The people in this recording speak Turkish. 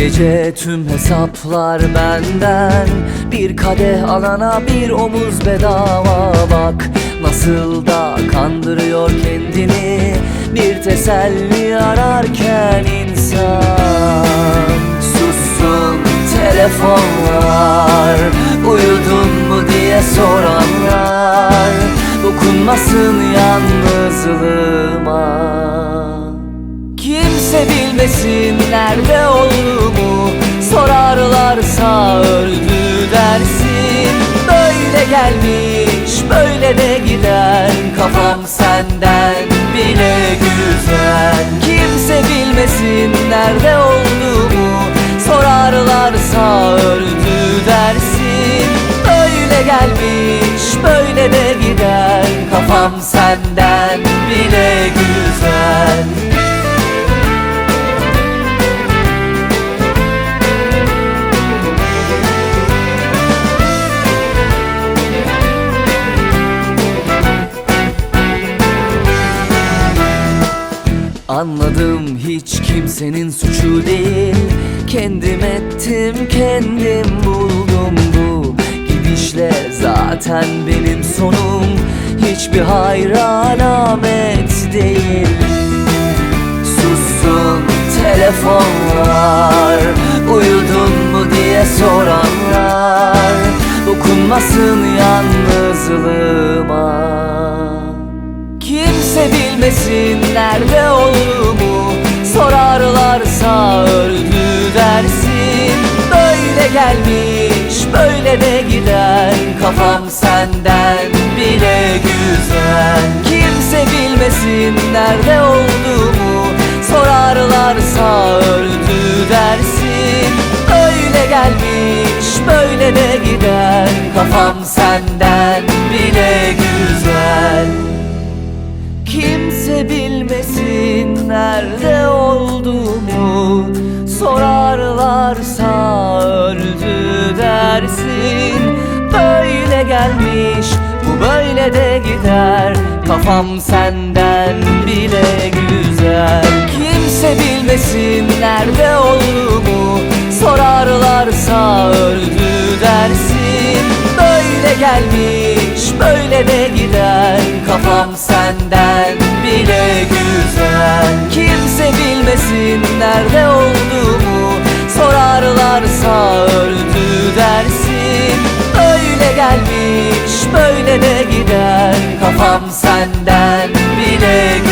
gece tüm hesaplar benden. Bir kadeh alana bir omuz bedava. Bak Nasıl da kandırıyor kendini. Bir teselli ararken insan. Sussun telefonlar. Uyudun mu diye soranlar. Dokunmasın yalnızlığıma. Kimse bilmesin nerede olduğumu de gider Kafam senden bile güzel. Kimse bilmesin nerede olduğumu. Sorarlarsa öldü dersin. Böyle gelmiş böyle de gider Kafam senden bile güzel Anladım hiç kimsenin suçu değil. Kendim ettim kendim buldum bu Gidişle. Zaten benim sonum Hiçbir hayra alamet değil. Sussun telefonlar Uyudun mu diye soranlar. Dokunmasın yalnızlığıma Kimse bilmesin nerede olduğumu Sorarlarsa öldü dersin. Böyle gelmiş böyle de gider Kafam senden bile güzel. Kimse bilmesin nerede olduğumu Sorarlarsa öldü dersin. Böyle gelmiş böyle de gider Kafam senden Kimse bilmesin nerede olduğumu. Sorarlarsa öldü dersin. Böyle gelmiş bu böyle de gider. Kafam senden bile güzel. Kimse bilmesin nerede olduğumu. Sorarlarsa öldü dersin. Böyle gelmiş böyle de gider. Kafam senden Bilmesin nerede olduğumu Sorarlarsa öldü dersin. Böyle gelmiş böyle de gider Kafam senden bile güzel